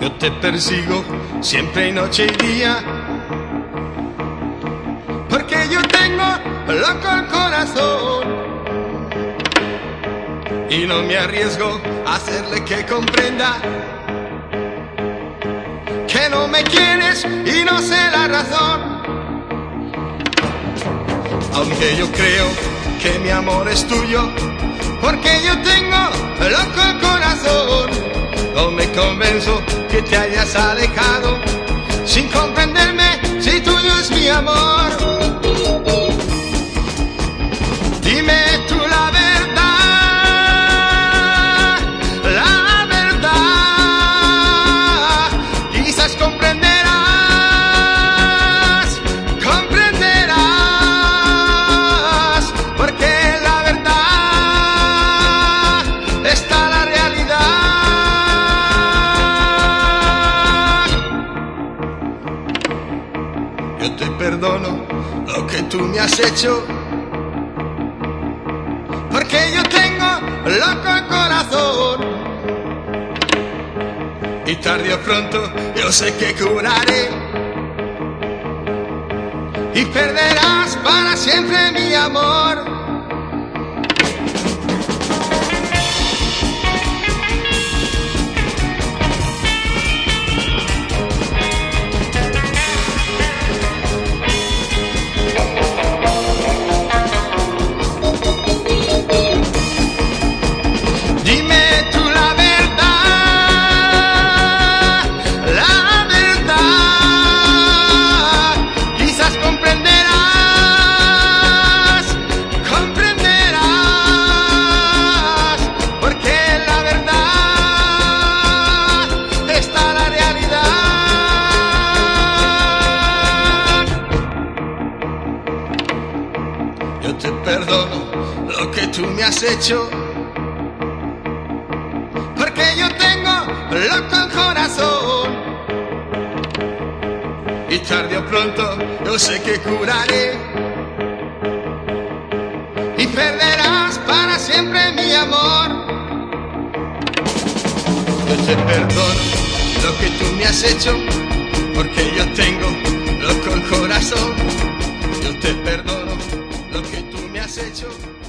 Yo te persigo siempre y noche y día. Porque yo tengo loco el corazón. Y no me arriesgo a hacerle que comprenda que no me quieres y no sé la razón. Aunque yo creo que mi amor es tuyo, porque yo tengo loco el corazón. No me convenzo que te hayas alejado sin comprenderme si tuyo es mi amor. Yo te perdono lo que tú me has hecho. Porque yo tengo loco corazón. Y tarde o pronto yo sé que curaré. Y perderás para siempre mi amor. Yo te perdono lo que tú me has hecho. Porque yo tengo loco el corazón. Y tarde o pronto yo sé que curaré. Y perderás para siempre mi amor. Yo te perdono lo que tú me has hecho. Has hecho.